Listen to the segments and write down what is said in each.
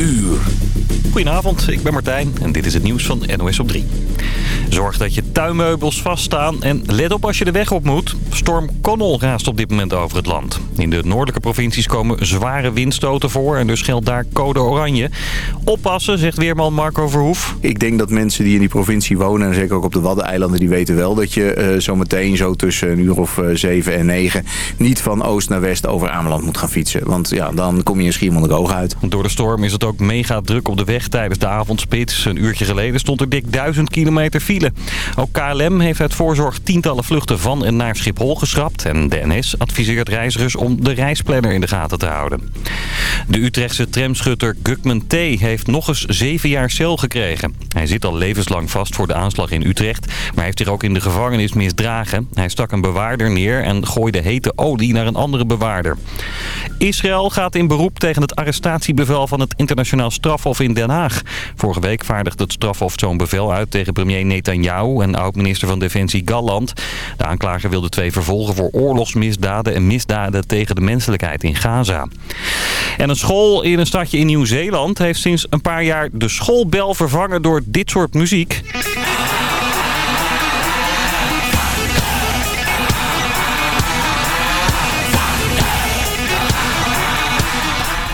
uur. Goedenavond, ik ben Martijn en dit is het nieuws van NOS op 3. Zorg dat je tuinmeubels vaststaan en let op als je de weg op moet. Storm Connell raast op dit moment over het land. In de noordelijke provincies komen zware windstoten voor en dus geldt daar code oranje. Oppassen, zegt weerman Marco Verhoef. Ik denk dat mensen die in die provincie wonen, en zeker ook op de Waddeneilanden, die weten wel dat je uh, zo meteen zo tussen een uur of uh, 7 en 9 niet van oost naar west over Ameland moet gaan fietsen. Want ja, dan kom je in Schiermonnikoog uit. Door de storm is het ook mega druk op de weg tijdens de avondspits. Een uurtje geleden stond er dik 1000 kilometer file. Ook KLM heeft uit voorzorg tientallen vluchten van en naar Schiphol geschrapt. En de NS adviseert reizigers om de reisplanner in de gaten te houden. De Utrechtse tramschutter Gukman T. heeft nog eens zeven jaar cel gekregen. Hij zit al levenslang vast voor de aanslag in Utrecht, maar heeft zich ook in de gevangenis misdragen. Hij stak een bewaarder neer en gooide hete olie naar een andere bewaarder. Israël gaat in beroep tegen het arrestatiebevel van het internationaal strafhof in Den Haag. Vorige week vaardigde het strafhof zo'n bevel uit tegen premier Netanyahu en oud-minister van Defensie Galland. De aanklager wilde twee vervolgen voor oorlogsmisdaden en misdaden tegen de menselijkheid in Gaza. En een school in een stadje in Nieuw-Zeeland heeft sinds een paar jaar de schoolbel vervangen door dit soort muziek.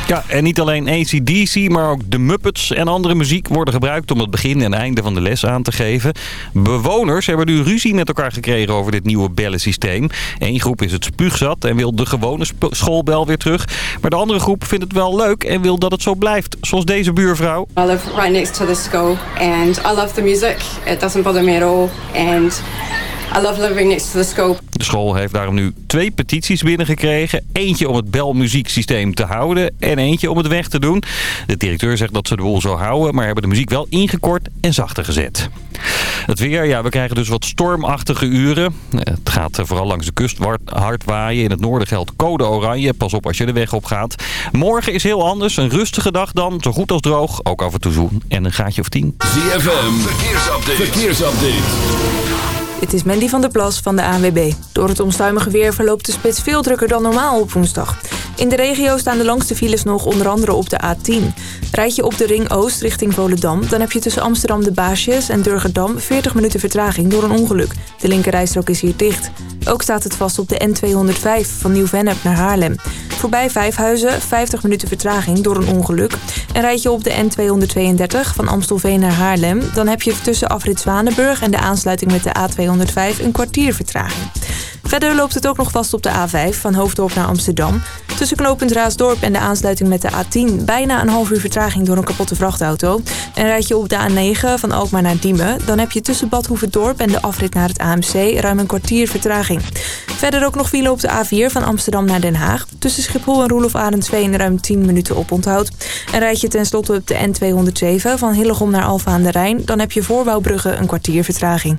Ja, en niet alleen ACDC, maar ook de Muppets en andere muziek worden gebruikt om het begin en einde van de les aan te geven. Bewoners hebben nu ruzie met elkaar gekregen over dit nieuwe bellensysteem. Eén groep is het spuugzat en wil de gewone schoolbel weer terug. Maar de andere groep vindt het wel leuk en wil dat het zo blijft, zoals deze buurvrouw. I live right next to the school and I love the music. It doesn't bother me at all and I love living next to the school. De school heeft daarom nu twee petities binnengekregen. Eentje om het belmuzieksysteem te houden en eentje om het weg te doen. De directeur zegt dat ze de boel zo houden, maar hebben de muziek wel ingekort en zachter gezet. Het weer, ja, we krijgen dus wat stormachtige uren. Het gaat vooral langs de kust hard waaien. In het noorden geldt code oranje. Pas op als je de weg op gaat. Morgen is heel anders. Een rustige dag dan. Zo goed als droog. Ook af en toe zoen. En een gaatje of tien. ZFM, verkeersupdate. verkeersupdate. Het is Mandy van der Plas van de ANWB. Door het onstuimige weer verloopt de spits veel drukker dan normaal op woensdag. In de regio staan de langste files nog onder andere op de A10. Rijd je op de Ring Oost richting Volendam... dan heb je tussen Amsterdam de Baasjes en Durgerdam 40 minuten vertraging door een ongeluk. De linkerrijstrook is hier dicht. Ook staat het vast op de N205 van Nieuw-Vennep naar Haarlem. Voorbij Vijfhuizen 50 minuten vertraging door een ongeluk. En rijd je op de N232 van Amstelveen naar Haarlem... dan heb je tussen afrit Zwanenburg en de aansluiting met de A205 een kwartier vertraging. Verder loopt het ook nog vast op de A5 van Hoofddorp naar Amsterdam. Tussen knooppunt Raasdorp en de aansluiting met de A10 bijna een half uur vertraging door een kapotte vrachtauto. En rijd je op de A9 van Alkmaar naar Diemen, dan heb je tussen Bad Hoeverdorp en de afrit naar het AMC ruim een kwartier vertraging. Verder ook nog file op de A4 van Amsterdam naar Den Haag. Tussen Schiphol en Roelof Arendsveen ruim 10 minuten op onthoud. En rijd je tenslotte op de N207 van Hillegom naar Alfa aan de Rijn, dan heb je voor Wouwbrugge een kwartier vertraging.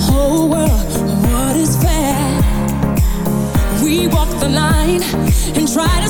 whole world what is fair. We walk the line and try to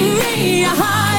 me a heart.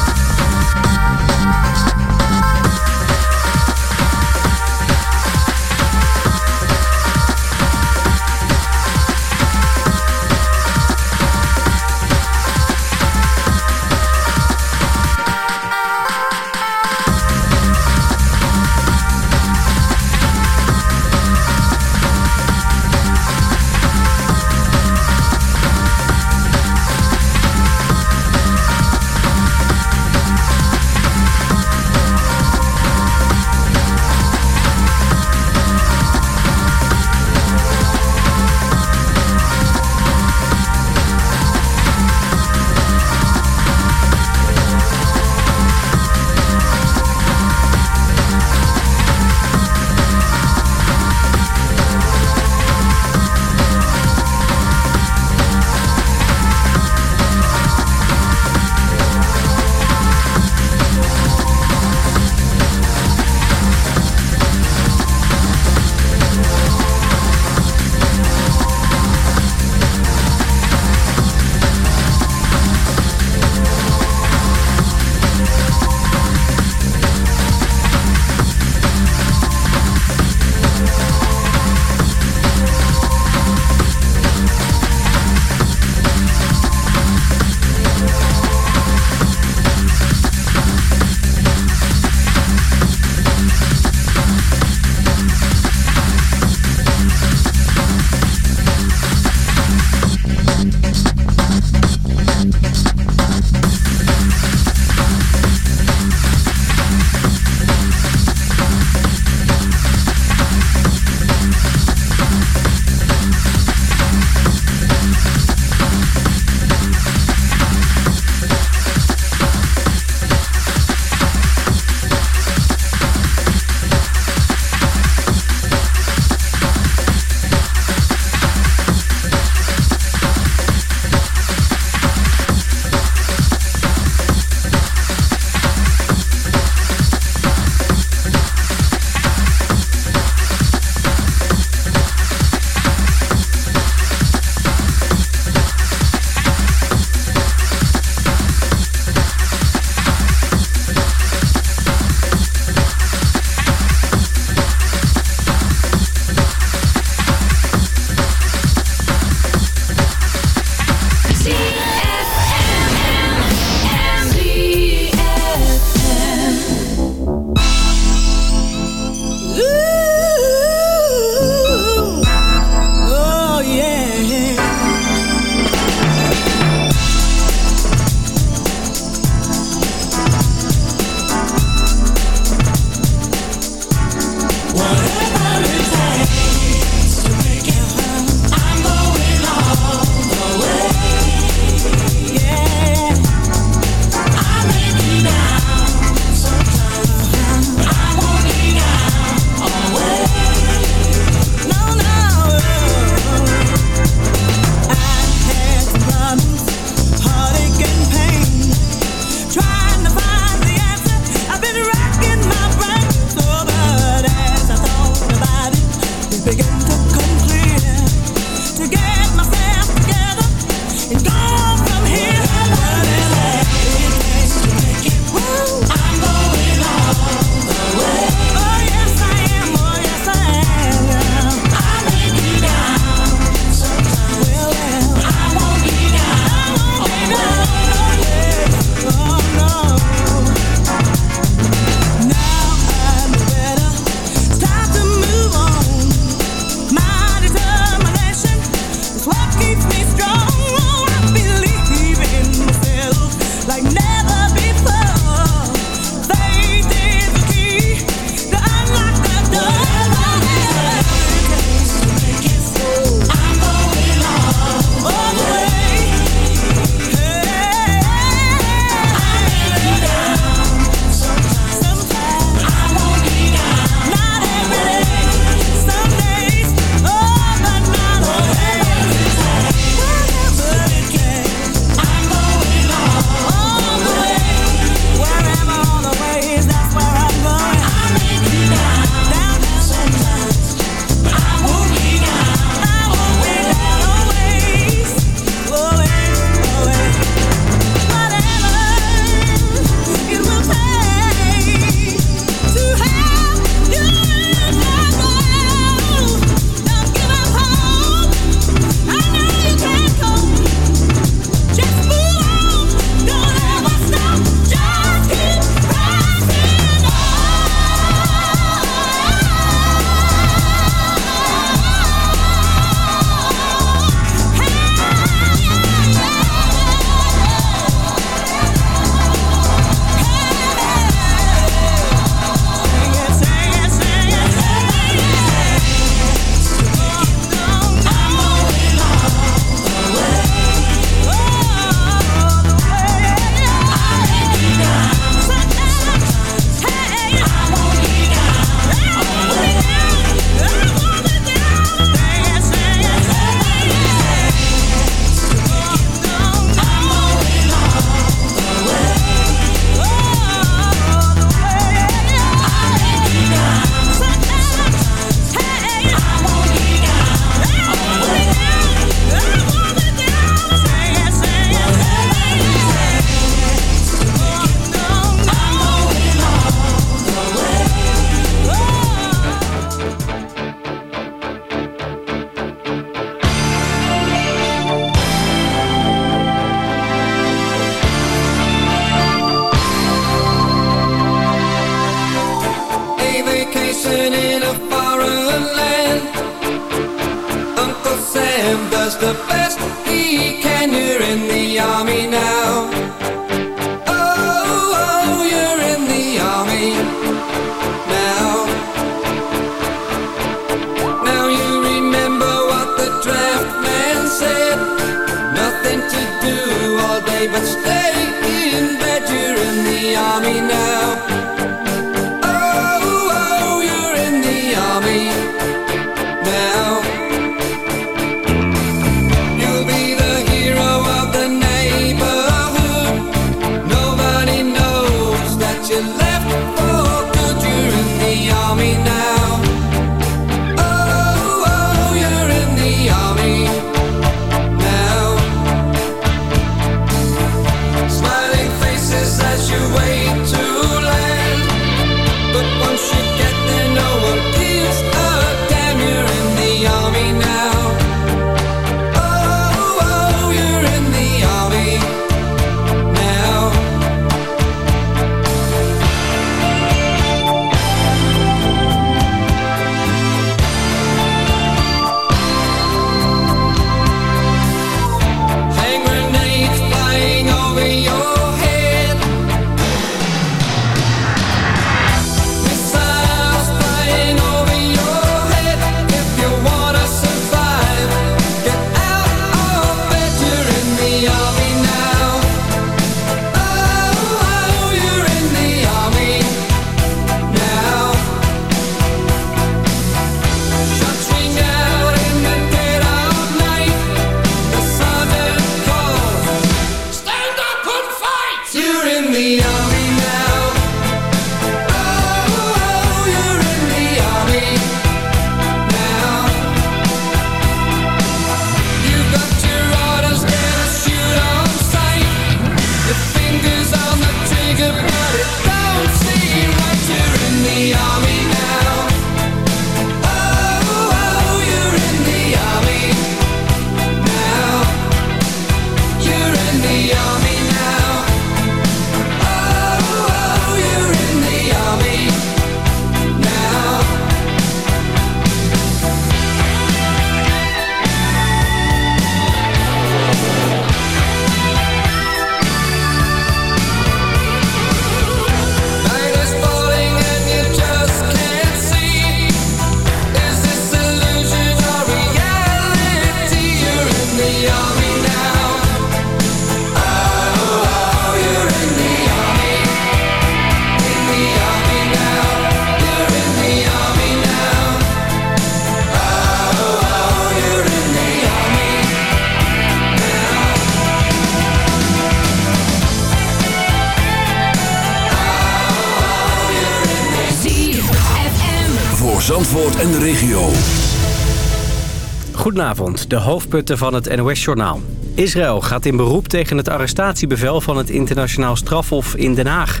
Goedenavond, de hoofdpunten van het NOS-journaal. Israël gaat in beroep tegen het arrestatiebevel van het internationaal strafhof in Den Haag.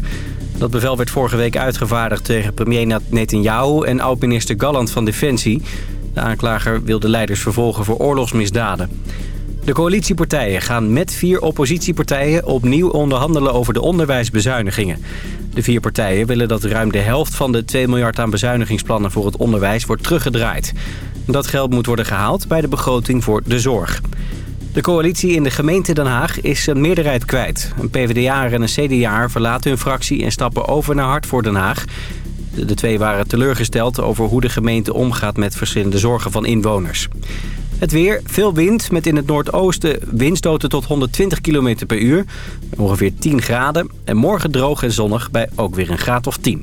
Dat bevel werd vorige week uitgevaardigd tegen premier Netanyahu en oud-minister Galland van Defensie. De aanklager wil de leiders vervolgen voor oorlogsmisdaden. De coalitiepartijen gaan met vier oppositiepartijen opnieuw onderhandelen over de onderwijsbezuinigingen. De vier partijen willen dat ruim de helft van de 2 miljard aan bezuinigingsplannen voor het onderwijs wordt teruggedraaid. Dat geld moet worden gehaald bij de begroting voor de zorg. De coalitie in de gemeente Den Haag is een meerderheid kwijt. Een PvdA en een CDA verlaten hun fractie en stappen over naar Hart voor Den Haag. De twee waren teleurgesteld over hoe de gemeente omgaat met verschillende zorgen van inwoners. Het weer, veel wind met in het noordoosten windstoten tot 120 km per uur. Ongeveer 10 graden. En morgen droog en zonnig bij ook weer een graad of 10.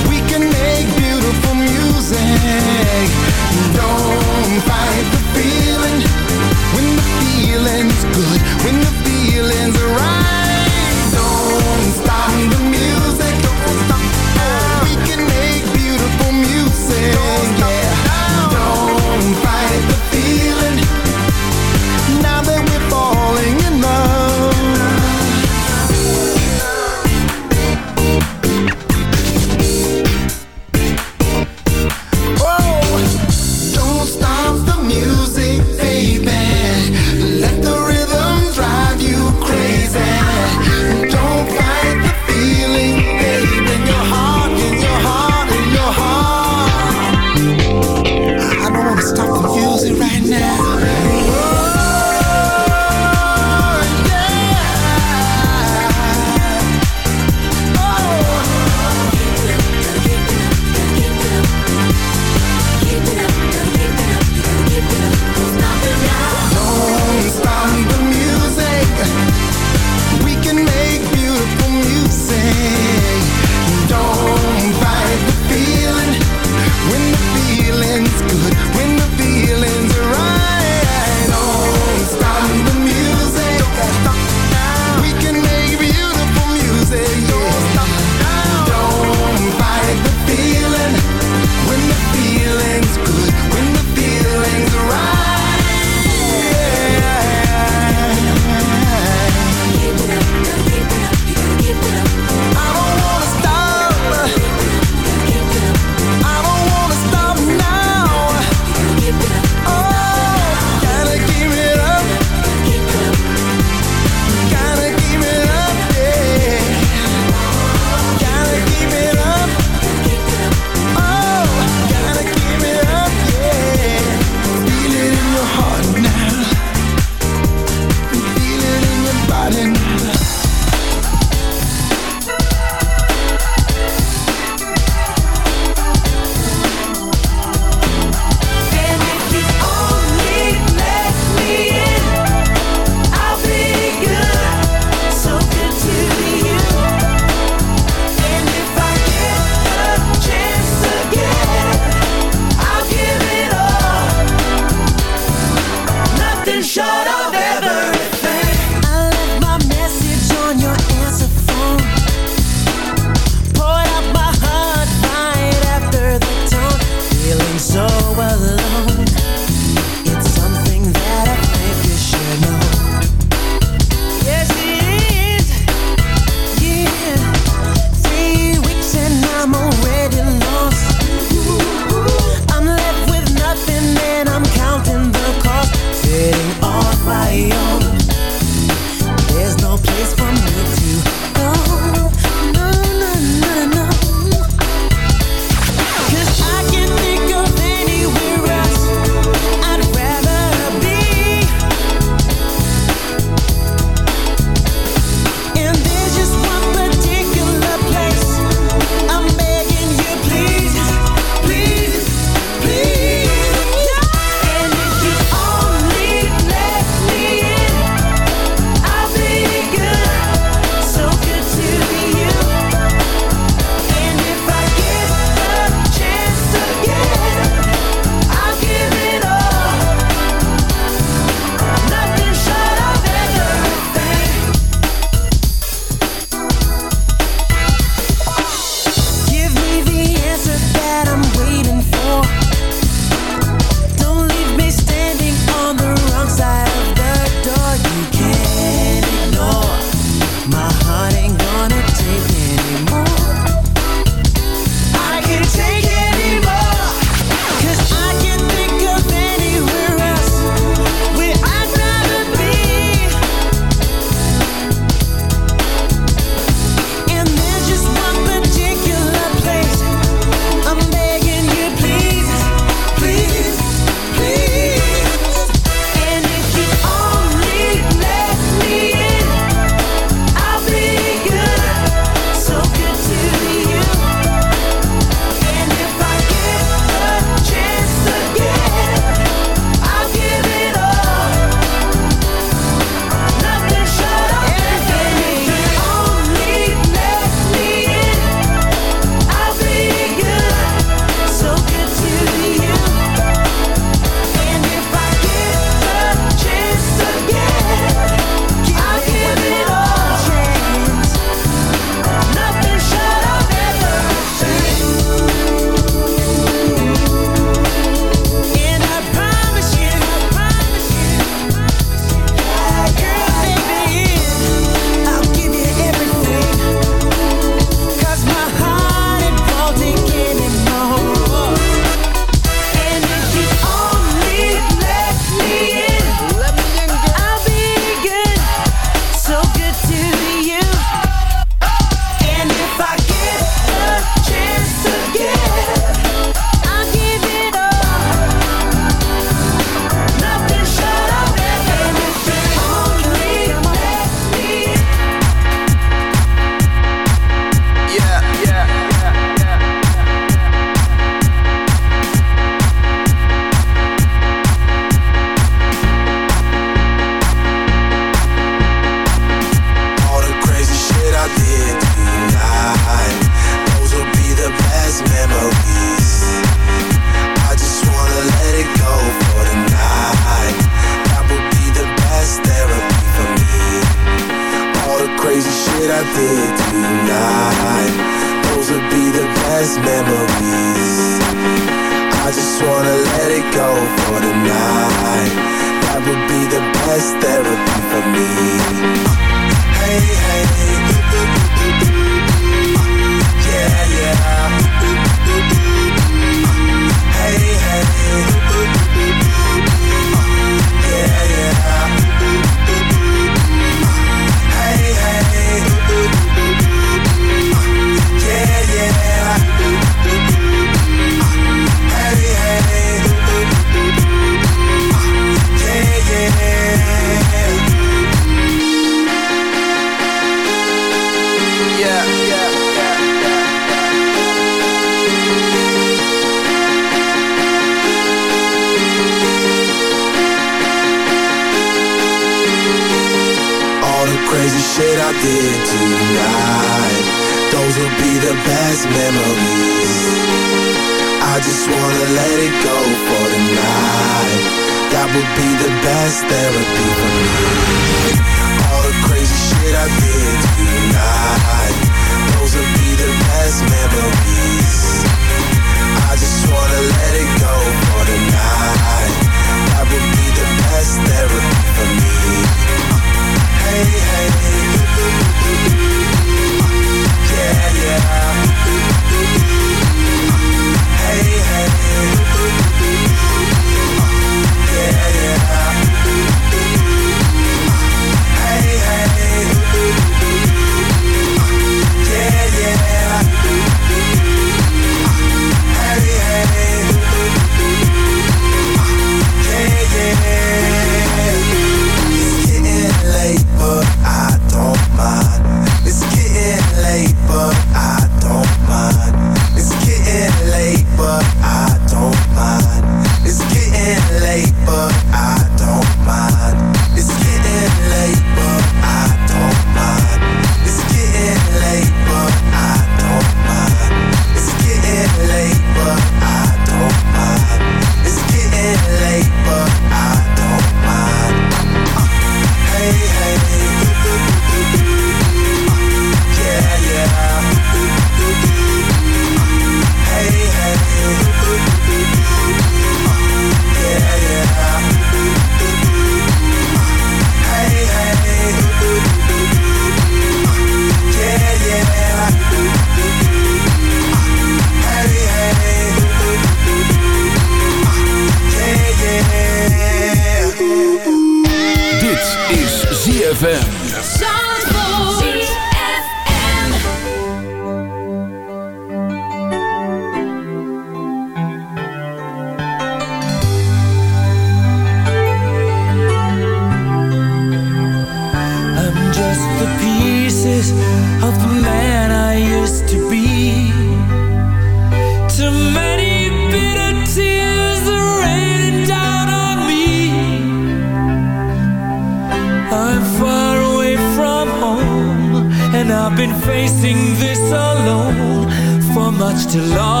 to love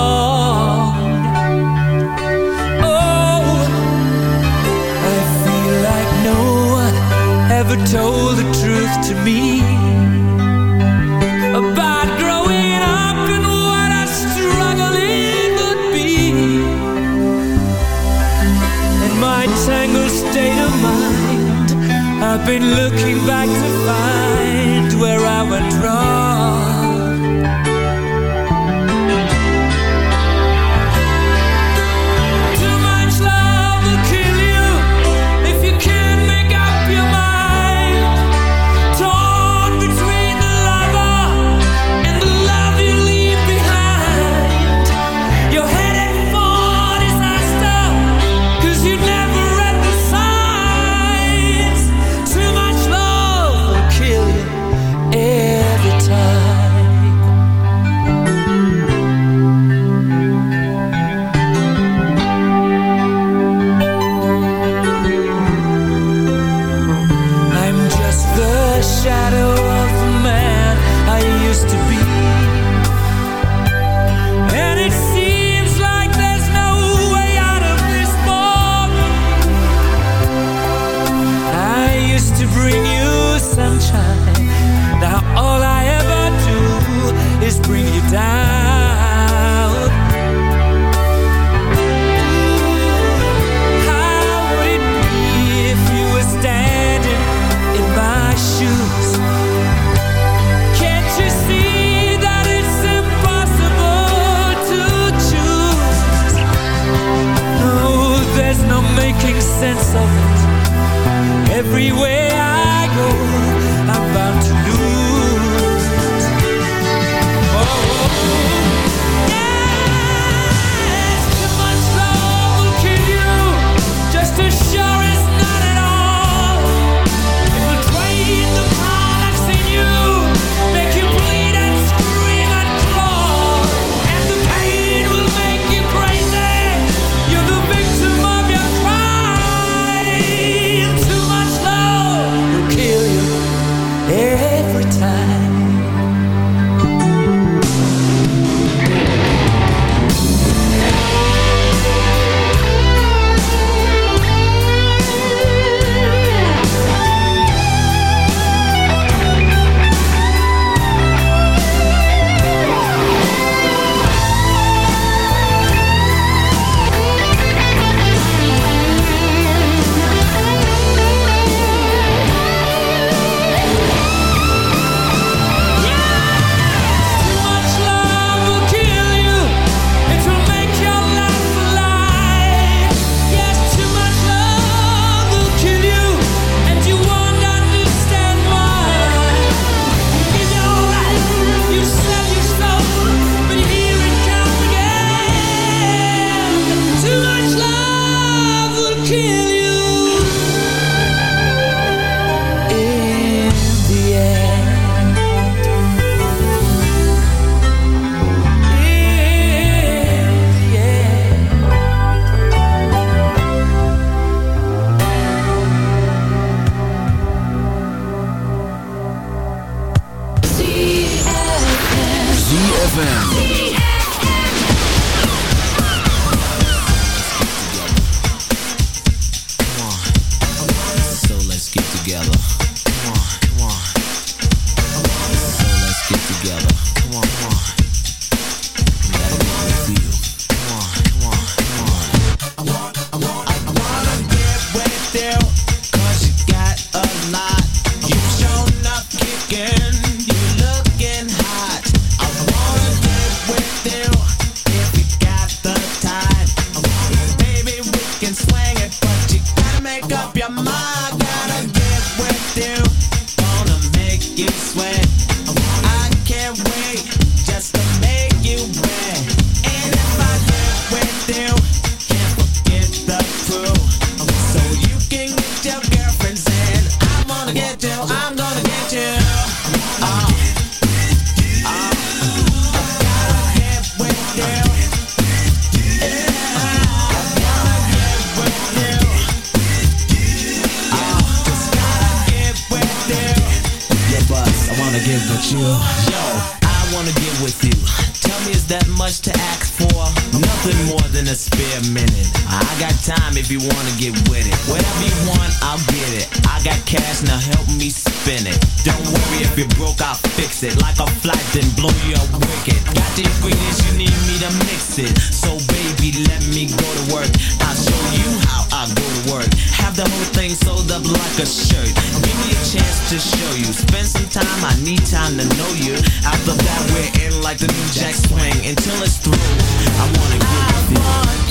sweetest, you need me to mix it. So baby, let me go to work. I'll show you how I go to work. Have the whole thing sold up like a shirt. Give me a chance to show you. Spend some time, I need time to know you. After that, we're in like the new jack swing. Until it's through, I wanna get with.